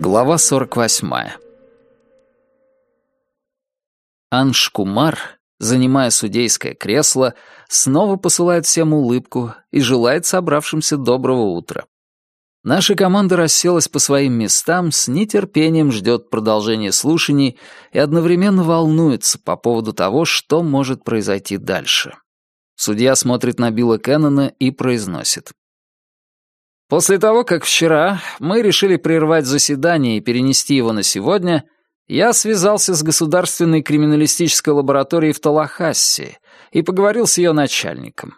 Глава 48. Анш Кумар, занимая судейское кресло, снова посылает всем улыбку и желает собравшимся доброго утра. Наша команда расселась по своим местам, с нетерпением ждет продолжения слушаний и одновременно волнуется по поводу того, что может произойти дальше. Судья смотрит на Билла Кеннона и произносит. После того, как вчера мы решили прервать заседание и перенести его на сегодня, я связался с Государственной криминалистической лабораторией в Талахассе и поговорил с ее начальником.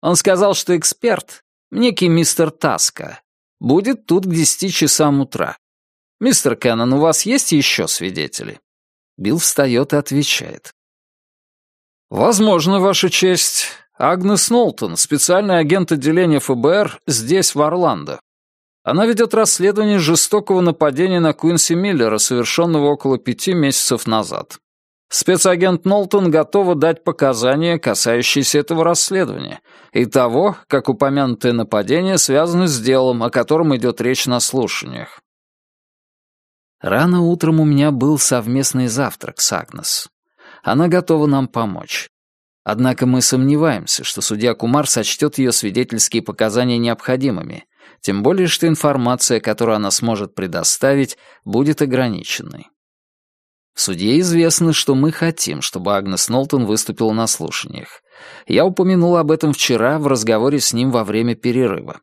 Он сказал, что эксперт, некий мистер Таска, будет тут к десяти часам утра. «Мистер Кеннон, у вас есть еще свидетели?» Билл встает и отвечает. «Возможно, Ваша честь. Агнес Нолтон, специальный агент отделения ФБР, здесь, в Орландо. Она ведет расследование жестокого нападения на Куинси Миллера, совершенного около пяти месяцев назад. Спецагент Нолтон готова дать показания, касающиеся этого расследования, и того, как упомянутое нападение связано с делом, о котором идет речь на слушаниях. Рано утром у меня был совместный завтрак с Агнес. Она готова нам помочь. Однако мы сомневаемся, что судья Кумар сочтет ее свидетельские показания необходимыми, тем более что информация, которую она сможет предоставить, будет ограниченной. Судье известно, что мы хотим, чтобы Агнес Нолтон выступила на слушаниях. Я упомянул об этом вчера в разговоре с ним во время перерыва.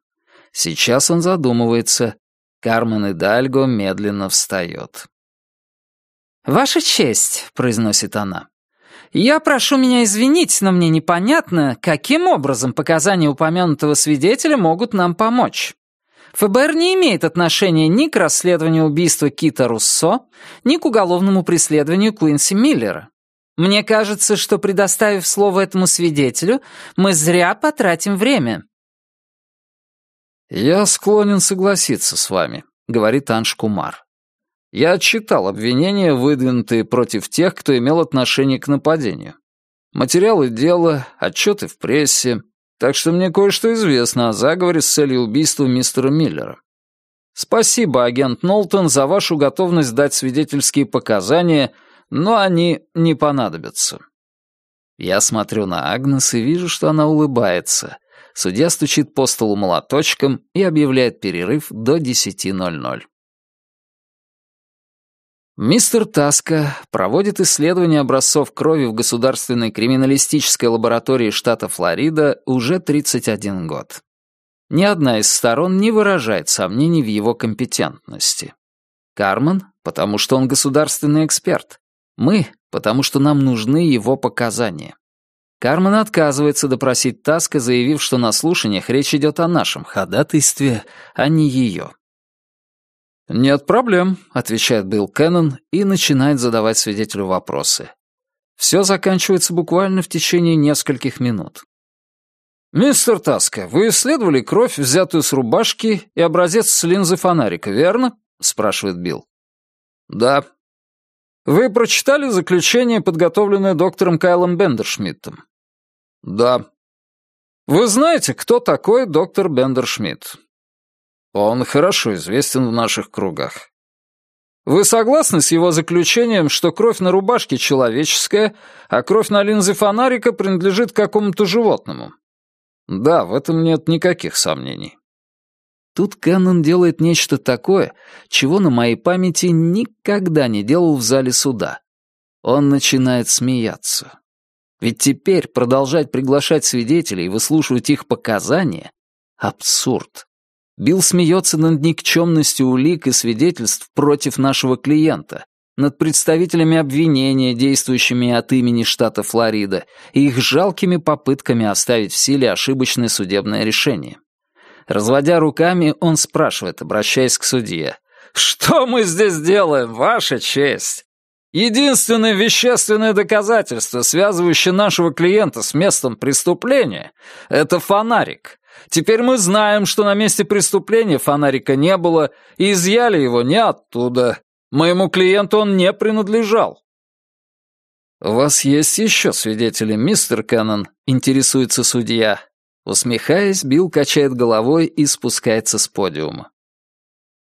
Сейчас он задумывается. Кармен Идальго медленно встает. «Ваша честь», — произносит она, я прошу меня извинить, но мне непонятно, каким образом показания упомянутого свидетеля могут нам помочь. ФБР не имеет отношения ни к расследованию убийства Кита Руссо, ни к уголовному преследованию Куинси Миллера. Мне кажется, что, предоставив слово этому свидетелю, мы зря потратим время». «Я склонен согласиться с вами», — говорит Анш Кумар. Я читал обвинения, выдвинутые против тех, кто имел отношение к нападению. Материалы дела, отчеты в прессе, так что мне кое-что известно о заговоре с целью убийства мистера Миллера. Спасибо, агент Нолтон, за вашу готовность дать свидетельские показания, но они не понадобятся. Я смотрю на Агнес и вижу, что она улыбается. Судья стучит по столу молоточком и объявляет перерыв до 10.00. Мистер Таска проводит исследование образцов крови в Государственной криминалистической лаборатории штата Флорида уже 31 год. Ни одна из сторон не выражает сомнений в его компетентности. Кармен, потому что он государственный эксперт. Мы, потому что нам нужны его показания. Кармен отказывается допросить Таска, заявив, что на слушаниях речь идет о нашем ходатайстве, а не ее. «Нет проблем», — отвечает Билл Кеннон и начинает задавать свидетелю вопросы. Все заканчивается буквально в течение нескольких минут. «Мистер Таска, вы исследовали кровь, взятую с рубашки, и образец с линзы фонарика, верно?» — спрашивает Билл. «Да». «Вы прочитали заключение, подготовленное доктором Кайлом Бендершмидтом?» «Да». «Вы знаете, кто такой доктор Бендершмидт?» Он хорошо известен в наших кругах. Вы согласны с его заключением, что кровь на рубашке человеческая, а кровь на линзе фонарика принадлежит какому-то животному? Да, в этом нет никаких сомнений. Тут Кэннон делает нечто такое, чего на моей памяти никогда не делал в зале суда. Он начинает смеяться. Ведь теперь продолжать приглашать свидетелей и выслушивать их показания — абсурд. Билл смеется над никчемностью улик и свидетельств против нашего клиента, над представителями обвинения, действующими от имени штата Флорида, и их жалкими попытками оставить в силе ошибочное судебное решение. Разводя руками, он спрашивает, обращаясь к судье, «Что мы здесь делаем, Ваша честь?» Единственное вещественное доказательство, связывающее нашего клиента с местом преступления, это фонарик. Теперь мы знаем, что на месте преступления фонарика не было, и изъяли его не оттуда. Моему клиенту он не принадлежал. «У вас есть еще свидетели, мистер Кеннон?» — интересуется судья. Усмехаясь, Билл качает головой и спускается с подиума.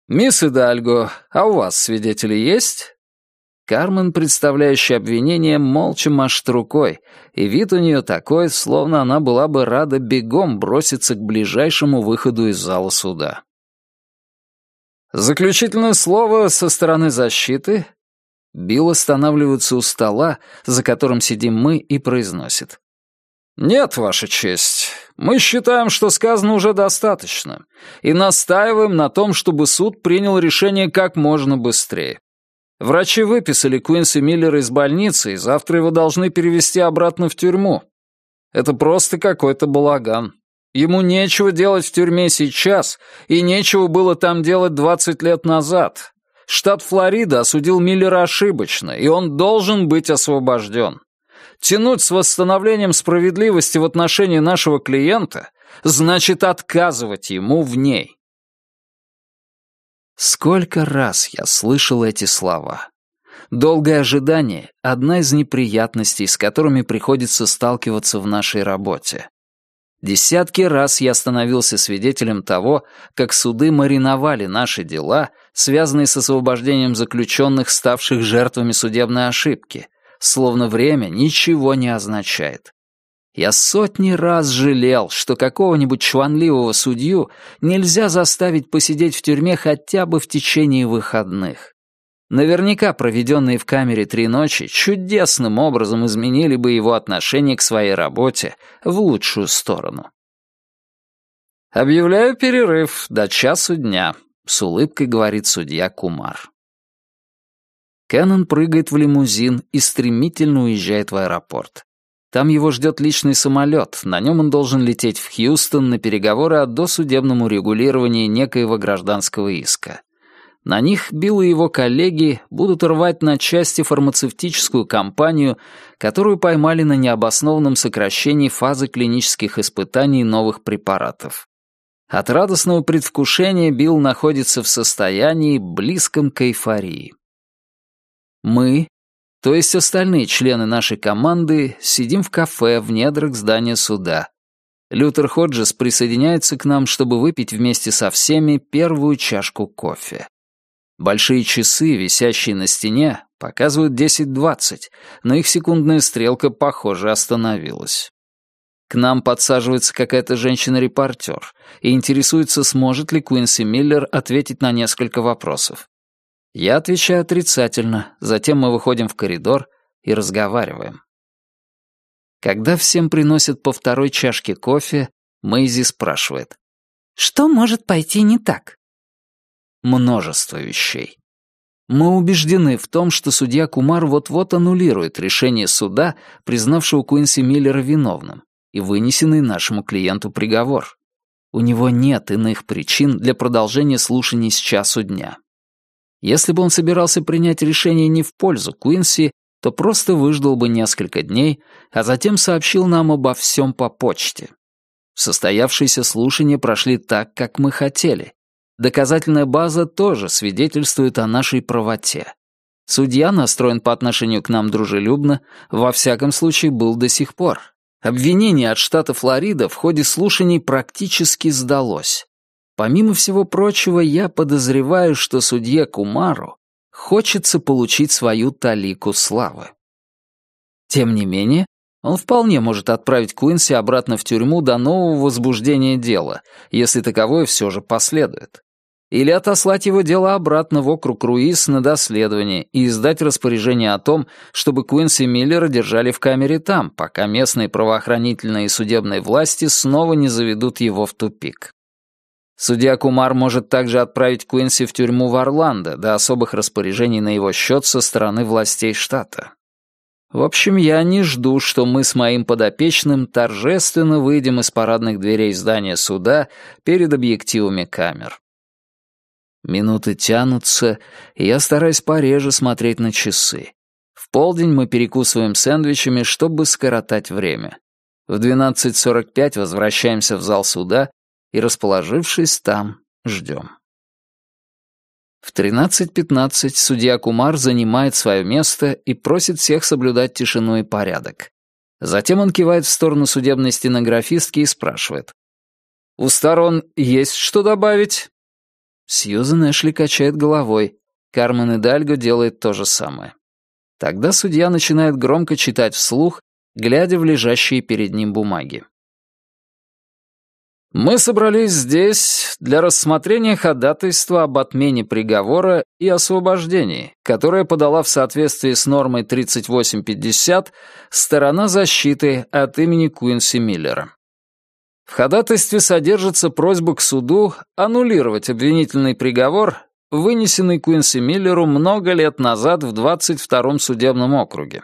«Мисс Идальго, а у вас свидетели есть?» Кармен, представляющий обвинение, молча машет рукой, и вид у нее такой, словно она была бы рада бегом броситься к ближайшему выходу из зала суда. Заключительное слово со стороны защиты. Билл останавливается у стола, за которым сидим мы, и произносит. «Нет, Ваша честь, мы считаем, что сказано уже достаточно, и настаиваем на том, чтобы суд принял решение как можно быстрее. Врачи выписали Куинси Миллера из больницы, и завтра его должны перевести обратно в тюрьму. Это просто какой-то балаган. Ему нечего делать в тюрьме сейчас, и нечего было там делать 20 лет назад. Штат Флорида осудил Миллера ошибочно, и он должен быть освобожден. Тянуть с восстановлением справедливости в отношении нашего клиента значит отказывать ему в ней. Сколько раз я слышал эти слова. Долгое ожидание — одна из неприятностей, с которыми приходится сталкиваться в нашей работе. Десятки раз я становился свидетелем того, как суды мариновали наши дела, связанные с освобождением заключенных, ставших жертвами судебной ошибки, словно время ничего не означает. Я сотни раз жалел, что какого-нибудь чванливого судью нельзя заставить посидеть в тюрьме хотя бы в течение выходных. Наверняка проведенные в камере три ночи чудесным образом изменили бы его отношение к своей работе в лучшую сторону. «Объявляю перерыв до часу дня», — с улыбкой говорит судья Кумар. Кеннон прыгает в лимузин и стремительно уезжает в аэропорт. Там его ждет личный самолет, на нем он должен лететь в Хьюстон на переговоры о досудебном урегулировании некоего гражданского иска. На них Билл и его коллеги будут рвать на части фармацевтическую компанию, которую поймали на необоснованном сокращении фазы клинических испытаний новых препаратов. От радостного предвкушения Билл находится в состоянии, близком к эйфории. Мы, то есть остальные члены нашей команды, сидим в кафе в недрах здания суда. Лютер Ходжес присоединяется к нам, чтобы выпить вместе со всеми первую чашку кофе. Большие часы, висящие на стене, показывают 10-20, но их секундная стрелка, похоже, остановилась. К нам подсаживается какая-то женщина-репортер и интересуется, сможет ли Куинси Миллер ответить на несколько вопросов. Я отвечаю отрицательно, затем мы выходим в коридор и разговариваем. Когда всем приносят по второй чашке кофе, Мэйзи спрашивает. «Что может пойти не так?» множество вещей. Мы убеждены в том, что судья Кумар вот-вот аннулирует решение суда, признавшего Куинси Миллера виновным, и вынесенный нашему клиенту приговор. У него нет иных причин для продолжения слушаний с часу дня. Если бы он собирался принять решение не в пользу Куинси, то просто выждал бы несколько дней, а затем сообщил нам обо всем по почте. Состоявшиеся слушания прошли так, как мы хотели, Доказательная база тоже свидетельствует о нашей правоте. Судья настроен по отношению к нам дружелюбно, во всяком случае был до сих пор. Обвинение от штата Флорида в ходе слушаний практически сдалось. Помимо всего прочего, я подозреваю, что судье Кумару хочется получить свою талику славы. Тем не менее, он вполне может отправить Куинси обратно в тюрьму до нового возбуждения дела, если таковое все же последует. Или отослать его дело обратно в округ Руис на доследование и издать распоряжение о том, чтобы Куинси Миллера держали в камере там, пока местные правоохранительные и судебные власти снова не заведут его в тупик. Судья Кумар может также отправить Куинси в тюрьму в Орландо до особых распоряжений на его счет со стороны властей штата. В общем, я не жду, что мы с моим подопечным торжественно выйдем из парадных дверей здания суда перед объективами камер. Минуты тянутся, и я стараюсь пореже смотреть на часы. В полдень мы перекусываем сэндвичами, чтобы скоротать время. В 12.45 возвращаемся в зал суда и, расположившись там, ждем. В 13.15 судья Кумар занимает свое место и просит всех соблюдать тишину и порядок. Затем он кивает в сторону судебной стенографистки и спрашивает. «У сторон есть что добавить?» Сьюзен Эшли качает головой. Кармен Идальго делает то же самое. Тогда судья начинает громко читать вслух, глядя в лежащие перед ним бумаги. Мы собрались здесь для рассмотрения ходатайства об отмене приговора и освобождении, которое подала в соответствии с нормой 3850 сторона защиты от имени Куинси Миллера. В ходатайстве содержится просьба к суду аннулировать обвинительный приговор, вынесенный Куинси Миллеру много лет назад в 22-м судебном округе.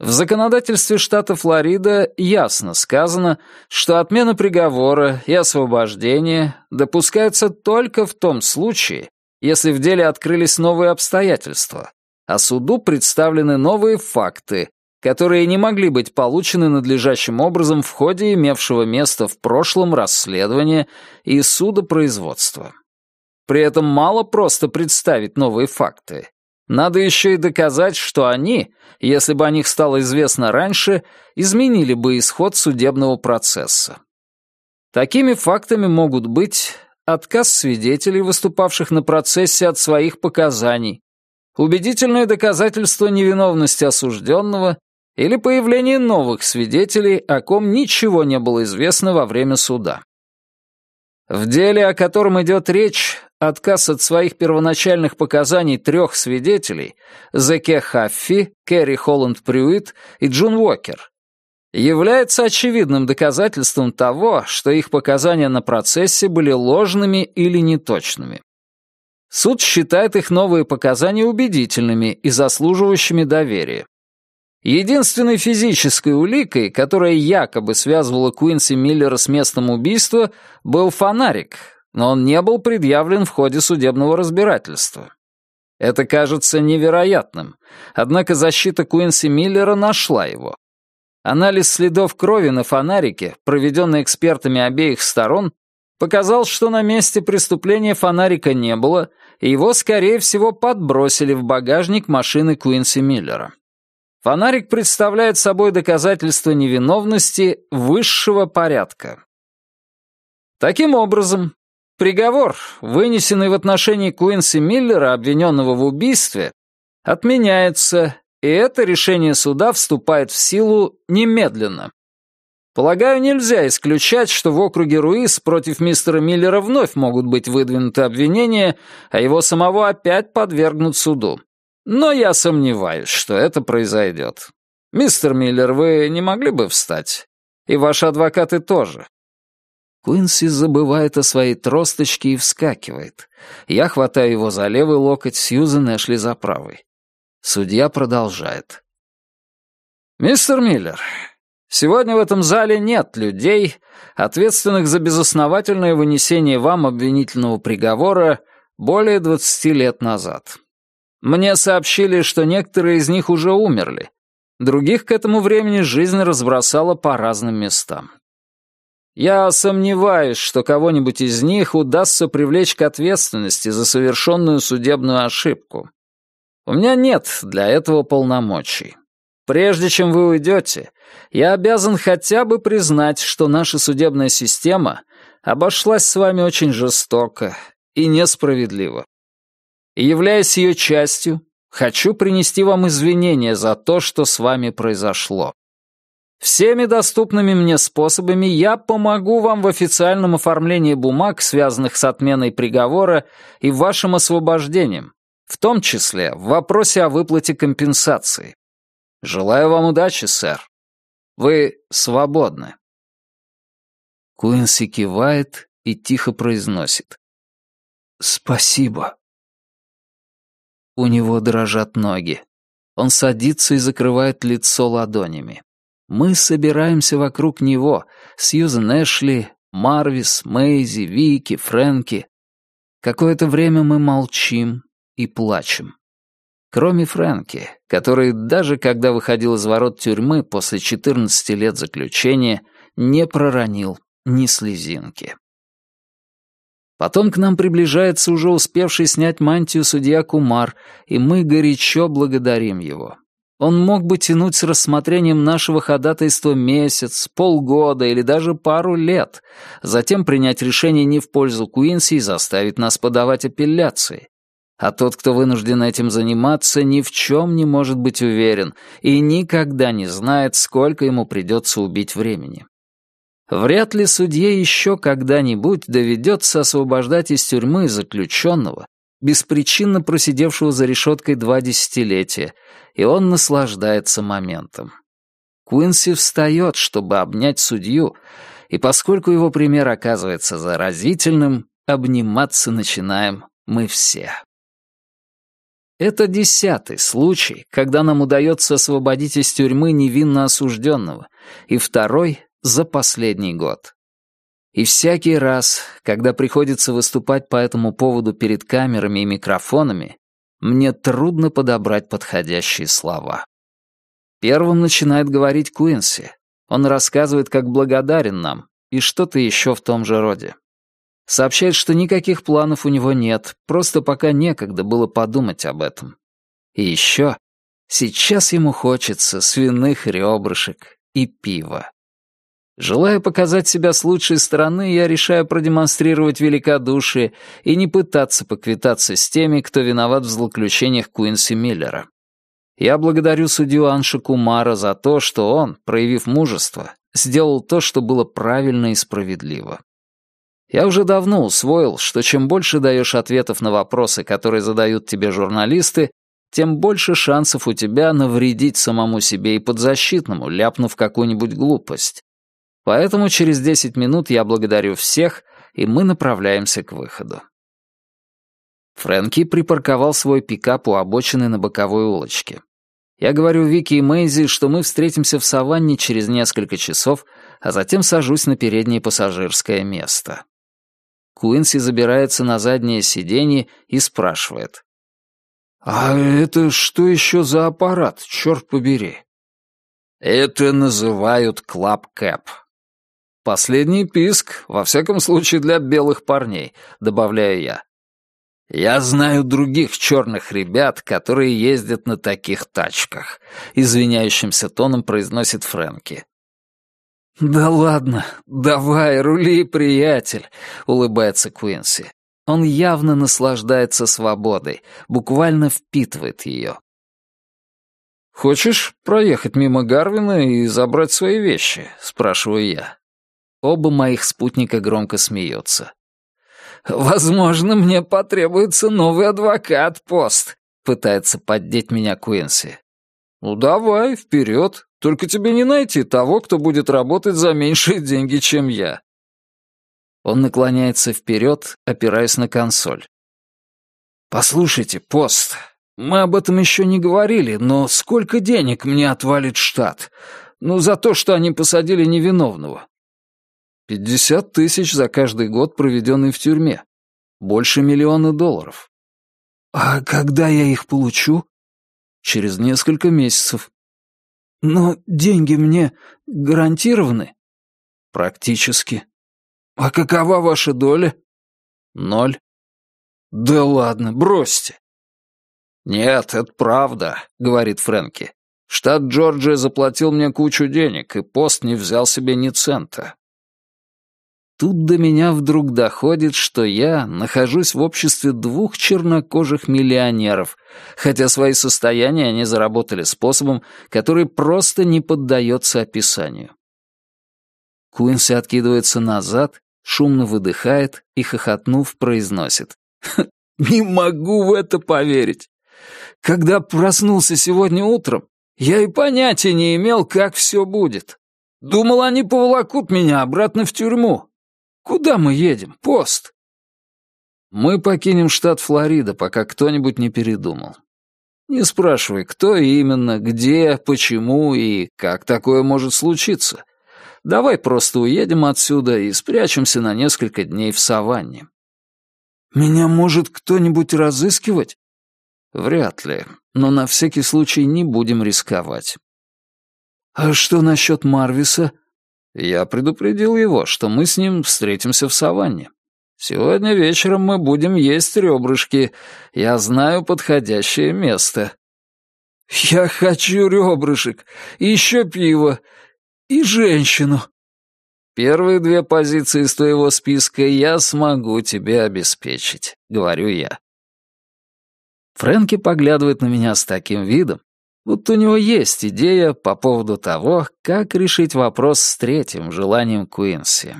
В законодательстве штата Флорида ясно сказано, что отмена приговора и освобождение допускаются только в том случае, если в деле открылись новые обстоятельства, а суду представлены новые факты, которые не могли быть получены надлежащим образом в ходе имевшего места в прошлом расследования и судопроизводства. При этом мало просто представить новые факты. Надо еще и доказать, что они, если бы о них стало известно раньше, изменили бы исход судебного процесса. Такими фактами могут быть отказ свидетелей, выступавших на процессе от своих показаний, убедительное доказательство невиновности осужденного или появление новых свидетелей, о ком ничего не было известно во время суда. В деле, о котором идет речь, отказ от своих первоначальных показаний трех свидетелей — Зеке Хаффи, Кэрри Холланд Прюит и Джун Уокер — является очевидным доказательством того, что их показания на процессе были ложными или неточными. Суд считает их новые показания убедительными и заслуживающими доверия. Единственной физической уликой, которая якобы связывала Куинси Миллера с местом убийства, был фонарик, но он не был предъявлен в ходе судебного разбирательства. Это кажется невероятным, однако защита Куинси Миллера нашла его. Анализ следов крови на фонарике, проведенный экспертами обеих сторон, показал, что на месте преступления фонарика не было, и его, скорее всего, подбросили в багажник машины Куинси Миллера. Фонарик представляет собой доказательство невиновности высшего порядка. Таким образом, приговор, вынесенный в отношении Куинси Миллера, обвиненного в убийстве, отменяется, и это решение суда вступает в силу немедленно. Полагаю, нельзя исключать, что в округе Руис против мистера Миллера вновь могут быть выдвинуты обвинения, а его самого опять подвергнут суду. Но я сомневаюсь, что это произойдет. Мистер Миллер, вы не могли бы встать? И ваши адвокаты тоже. Куинси забывает о своей тросточке и вскакивает. Я хватаю его за левый локоть, Сьюзен Эшли за правый. Судья продолжает. «Мистер Миллер, сегодня в этом зале нет людей, ответственных за безосновательное вынесение вам обвинительного приговора более двадцати лет назад. Мне сообщили, что некоторые из них уже умерли. Других к этому времени жизнь разбросала по разным местам. Я сомневаюсь, что кого-нибудь из них удастся привлечь к ответственности за совершенную судебную ошибку. У меня нет для этого полномочий. Прежде чем вы уйдете, я обязан хотя бы признать, что наша судебная система обошлась с вами очень жестоко и несправедливо и, являясь ее частью, хочу принести вам извинения за то, что с вами произошло. Всеми доступными мне способами я помогу вам в официальном оформлении бумаг, связанных с отменой приговора и вашим освобождением, в том числе в вопросе о выплате компенсации. Желаю вам удачи, сэр. Вы свободны. Куинси кивает и тихо произносит. «Спасибо». У него дрожат ноги. Он садится и закрывает лицо ладонями. Мы собираемся вокруг него. Сьюзен Эшли, Марвис, Мэйзи, Вики, Фрэнки. Какое-то время мы молчим и плачем. Кроме Фрэнки, который, даже когда выходил из ворот тюрьмы после 14 лет заключения, не проронил ни слезинки. Потом к нам приближается уже успевший снять мантию судья Кумар, и мы горячо благодарим его. Он мог бы тянуть с рассмотрением нашего ходатайства месяц, полгода или даже пару лет, затем принять решение не в пользу Куинси и заставить нас подавать апелляции. А тот, кто вынужден этим заниматься, ни в чем не может быть уверен и никогда не знает, сколько ему придется убить времени. Вряд ли судье еще когда-нибудь доведется освобождать из тюрьмы заключенного, беспричинно просидевшего за решеткой два десятилетия, и он наслаждается моментом. Куинси встает, чтобы обнять судью, и поскольку его пример оказывается заразительным, обниматься начинаем мы все. Это десятый случай, когда нам удается освободить из тюрьмы невинно осужденного, и второй — за последний год. И всякий раз, когда приходится выступать по этому поводу перед камерами и микрофонами, мне трудно подобрать подходящие слова. Первым начинает говорить Куинси. Он рассказывает, как благодарен нам, и что-то еще в том же роде. Сообщает, что никаких планов у него нет, просто пока некогда было подумать об этом. И еще, сейчас ему хочется свиных ребрышек и пива. Желая показать себя с лучшей стороны, я решаю продемонстрировать великодушие и не пытаться поквитаться с теми, кто виноват в злоключениях Куинси Миллера. Я благодарю судью Анша Кумара за то, что он, проявив мужество, сделал то, что было правильно и справедливо. Я уже давно усвоил, что чем больше даешь ответов на вопросы, которые задают тебе журналисты, тем больше шансов у тебя навредить самому себе и подзащитному, ляпнув какую-нибудь глупость. Поэтому через 10 минут я благодарю всех, и мы направляемся к выходу. Фрэнки припарковал свой пикап у обочины на боковой улочке. Я говорю Вики и Мэйзи, что мы встретимся в саванне через несколько часов, а затем сажусь на переднее пассажирское место. Куинси забирается на заднее сиденье и спрашивает. «А это что еще за аппарат, черт побери?» «Это называют клаб-кэп», Последний писк, во всяком случае для белых парней, добавляю я. Я знаю других черных ребят, которые ездят на таких тачках, извиняющимся тоном произносит Фрэнки. «Да ладно, давай, рули, приятель», — улыбается Куинси. Он явно наслаждается свободой, буквально впитывает ее. «Хочешь проехать мимо Гарвина и забрать свои вещи?» — спрашиваю я. Оба моих спутника громко смеются. «Возможно, мне потребуется новый адвокат-пост», — пытается поддеть меня Куинси. «Ну давай, вперед. Только тебе не найти того, кто будет работать за меньшие деньги, чем я». Он наклоняется вперед, опираясь на консоль. «Послушайте, пост, мы об этом еще не говорили, но сколько денег мне отвалит штат? Ну, за то, что они посадили невиновного. Пятьдесят тысяч за каждый год, проведенный в тюрьме. Больше миллиона долларов. А когда я их получу? Через несколько месяцев. Но деньги мне гарантированы? Практически. А какова ваша доля? Ноль. Да ладно, бросьте. Нет, это правда, говорит Фрэнки. Штат Джорджия заплатил мне кучу денег, и пост не взял себе ни цента. Тут до меня вдруг доходит, что я нахожусь в обществе двух чернокожих миллионеров, хотя свои состояния они заработали способом, который просто не поддается описанию. Куинси откидывается назад, шумно выдыхает и, хохотнув, произносит. «Не могу в это поверить! Когда проснулся сегодня утром, я и понятия не имел, как все будет. Думал, они поволокут меня обратно в тюрьму, Куда мы едем? Пост!» «Мы покинем штат Флорида, пока кто-нибудь не передумал. Не спрашивай, кто именно, где, почему и как такое может случиться. Давай просто уедем отсюда и спрячемся на несколько дней в саванне». «Меня может кто-нибудь разыскивать?» «Вряд ли, но на всякий случай не будем рисковать». «А что насчет Марвиса?» Я предупредил его, что мы с ним встретимся в саванне. Сегодня вечером мы будем есть ребрышки. Я знаю подходящее место. «Я хочу ребрышек, еще пиво, и женщину». «Первые две позиции из твоего списка я смогу тебе обеспечить», — говорю я. Фрэнки поглядывает на меня с таким видом, будто у него есть идея по поводу того, как решить вопрос с третьим желанием Куинси.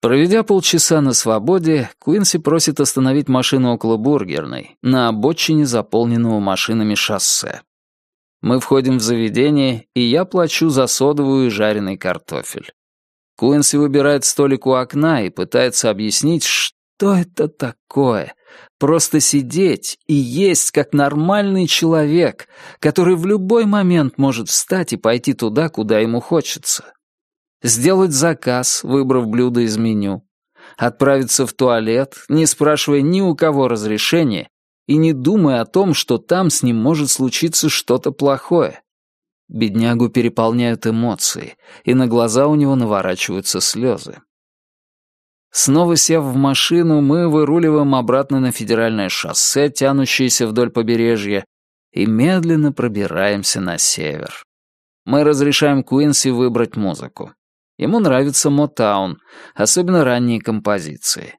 Проведя полчаса на свободе, Куинси просит остановить машину около бургерной, на обочине заполненного машинами шоссе. Мы входим в заведение, и я плачу за содовую и жареный картофель. Куинси выбирает столик у окна и пытается объяснить, что это такое. Просто сидеть и есть как нормальный человек, который в любой момент может встать и пойти туда, куда ему хочется сделать заказ, выбрав блюдо из меню, отправиться в туалет, не спрашивая ни у кого разрешения и не думая о том, что там с ним может случиться что-то плохое. Беднягу переполняют эмоции, и на глаза у него наворачиваются слезы. Снова сев в машину, мы выруливаем обратно на федеральное шоссе, тянущееся вдоль побережья, и медленно пробираемся на север. Мы разрешаем Куинси выбрать музыку. Ему нравится Мотаун, особенно ранние композиции.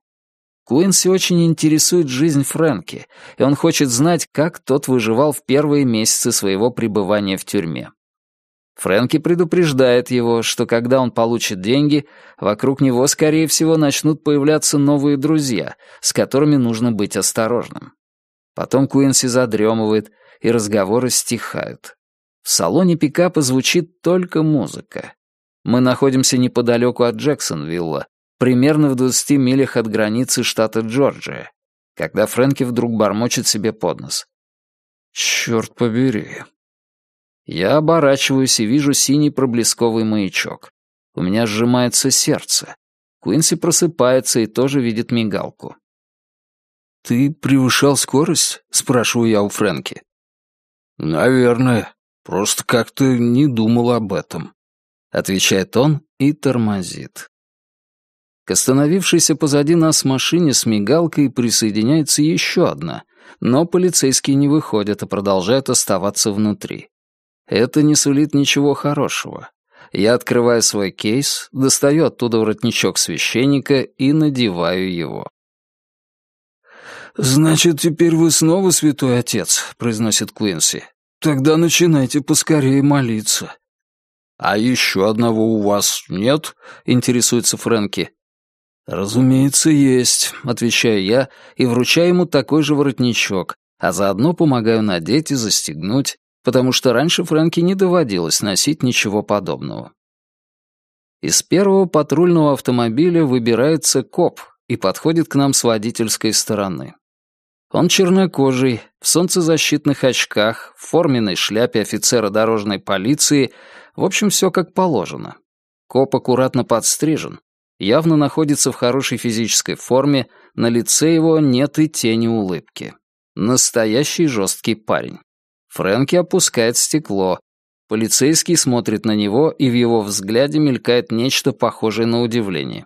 Куинси очень интересует жизнь Фрэнки, и он хочет знать, как тот выживал в первые месяцы своего пребывания в тюрьме. Фрэнки предупреждает его, что когда он получит деньги, вокруг него, скорее всего, начнут появляться новые друзья, с которыми нужно быть осторожным. Потом Куинси задремывает, и разговоры стихают. В салоне пикапа звучит только музыка. Мы находимся неподалеку от Джексонвилла, примерно в 20 милях от границы штата Джорджия, когда Фрэнки вдруг бормочет себе под нос. «Чёрт побери». Я оборачиваюсь и вижу синий проблесковый маячок. У меня сжимается сердце. Куинси просыпается и тоже видит мигалку. «Ты превышал скорость?» — спрашиваю я у Фрэнки. «Наверное. Просто как-то не думал об этом», отвечает он и тормозит. К остановившейся позади нас машине с мигалкой присоединяется еще одна, но полицейские не выходят и продолжают оставаться внутри. Это не сулит ничего хорошего. Я открываю свой кейс, достаю оттуда воротничок священника и надеваю его. «Значит, теперь вы снова святой отец», — произносит Куинси. «Тогда начинайте поскорее молиться. «А еще одного у вас нет?» — интересуется Фрэнки. «Разумеется, есть», — отвечаю я и вручаю ему такой же воротничок, а заодно помогаю надеть и застегнуть, потому что раньше Фрэнки не доводилось носить ничего подобного. Из первого патрульного автомобиля выбирается коп и подходит к нам с водительской стороны. Он чернокожий, в солнцезащитных очках, в форменной шляпе офицера дорожной полиции, в общем, все как положено. Коп аккуратно подстрижен, явно находится в хорошей физической форме, на лице его нет и тени улыбки. Настоящий жесткий парень. Фрэнки опускает стекло. Полицейский смотрит на него, и в его взгляде мелькает нечто похожее на удивление.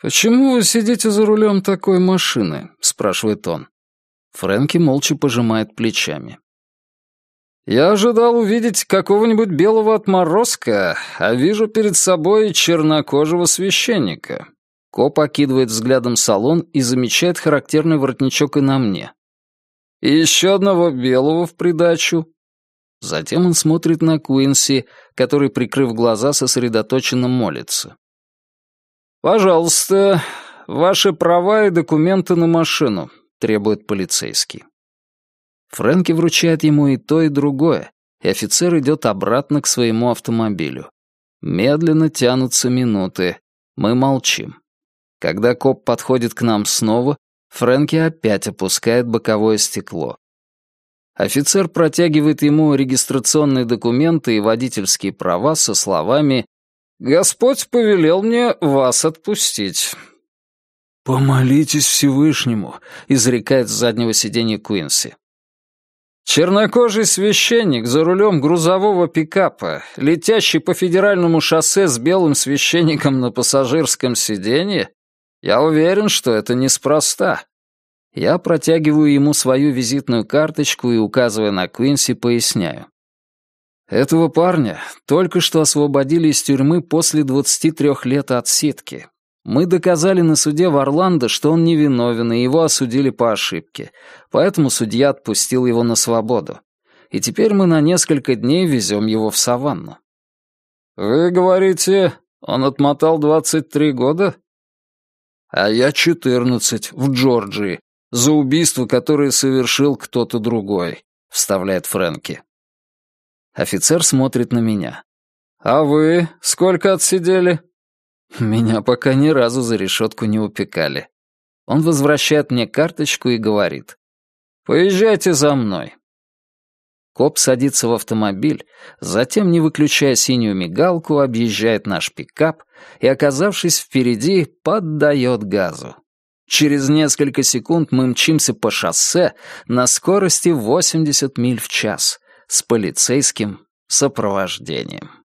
«Почему вы сидите за рулем такой машины?» — спрашивает он. Фрэнки молча пожимает плечами. «Я ожидал увидеть какого-нибудь белого отморозка, а вижу перед собой чернокожего священника». Коп окидывает взглядом салон и замечает характерный воротничок и на мне. «И еще одного белого в придачу». Затем он смотрит на Куинси, который, прикрыв глаза, сосредоточенно молится. «Пожалуйста, ваши права и документы на машину», — требует полицейский. Фрэнки вручает ему и то, и другое, и офицер идет обратно к своему автомобилю. Медленно тянутся минуты. Мы молчим. Когда коп подходит к нам снова, Фрэнки опять опускает боковое стекло. Офицер протягивает ему регистрационные документы и водительские права со словами Господь повелел мне вас отпустить». «Помолитесь Всевышнему», — изрекает с заднего сиденья Куинси. Чернокожий священник за рулем грузового пикапа, летящий по федеральному шоссе с белым священником на пассажирском сиденье? Я уверен, что это неспроста. Я протягиваю ему свою визитную карточку и, указывая на Квинси, поясняю. Этого парня только что освободили из тюрьмы после 23 лет отсидки. Мы доказали на суде в Орландо, что он невиновен, и его осудили по ошибке. Поэтому судья отпустил его на свободу. И теперь мы на несколько дней везем его в саванну. «Вы говорите, он отмотал 23 года?» «А я 14, в Джорджии, за убийство, которое совершил кто-то другой», — вставляет Фрэнки. Офицер смотрит на меня. «А вы сколько отсидели?» Меня пока ни разу за решетку не упекали. Он возвращает мне карточку и говорит. «Поезжайте за мной». Коп садится в автомобиль, затем, не выключая синюю мигалку, объезжает наш пикап и, оказавшись впереди, поддает газу. Через несколько секунд мы мчимся по шоссе на скорости 80 миль в час с полицейским сопровождением.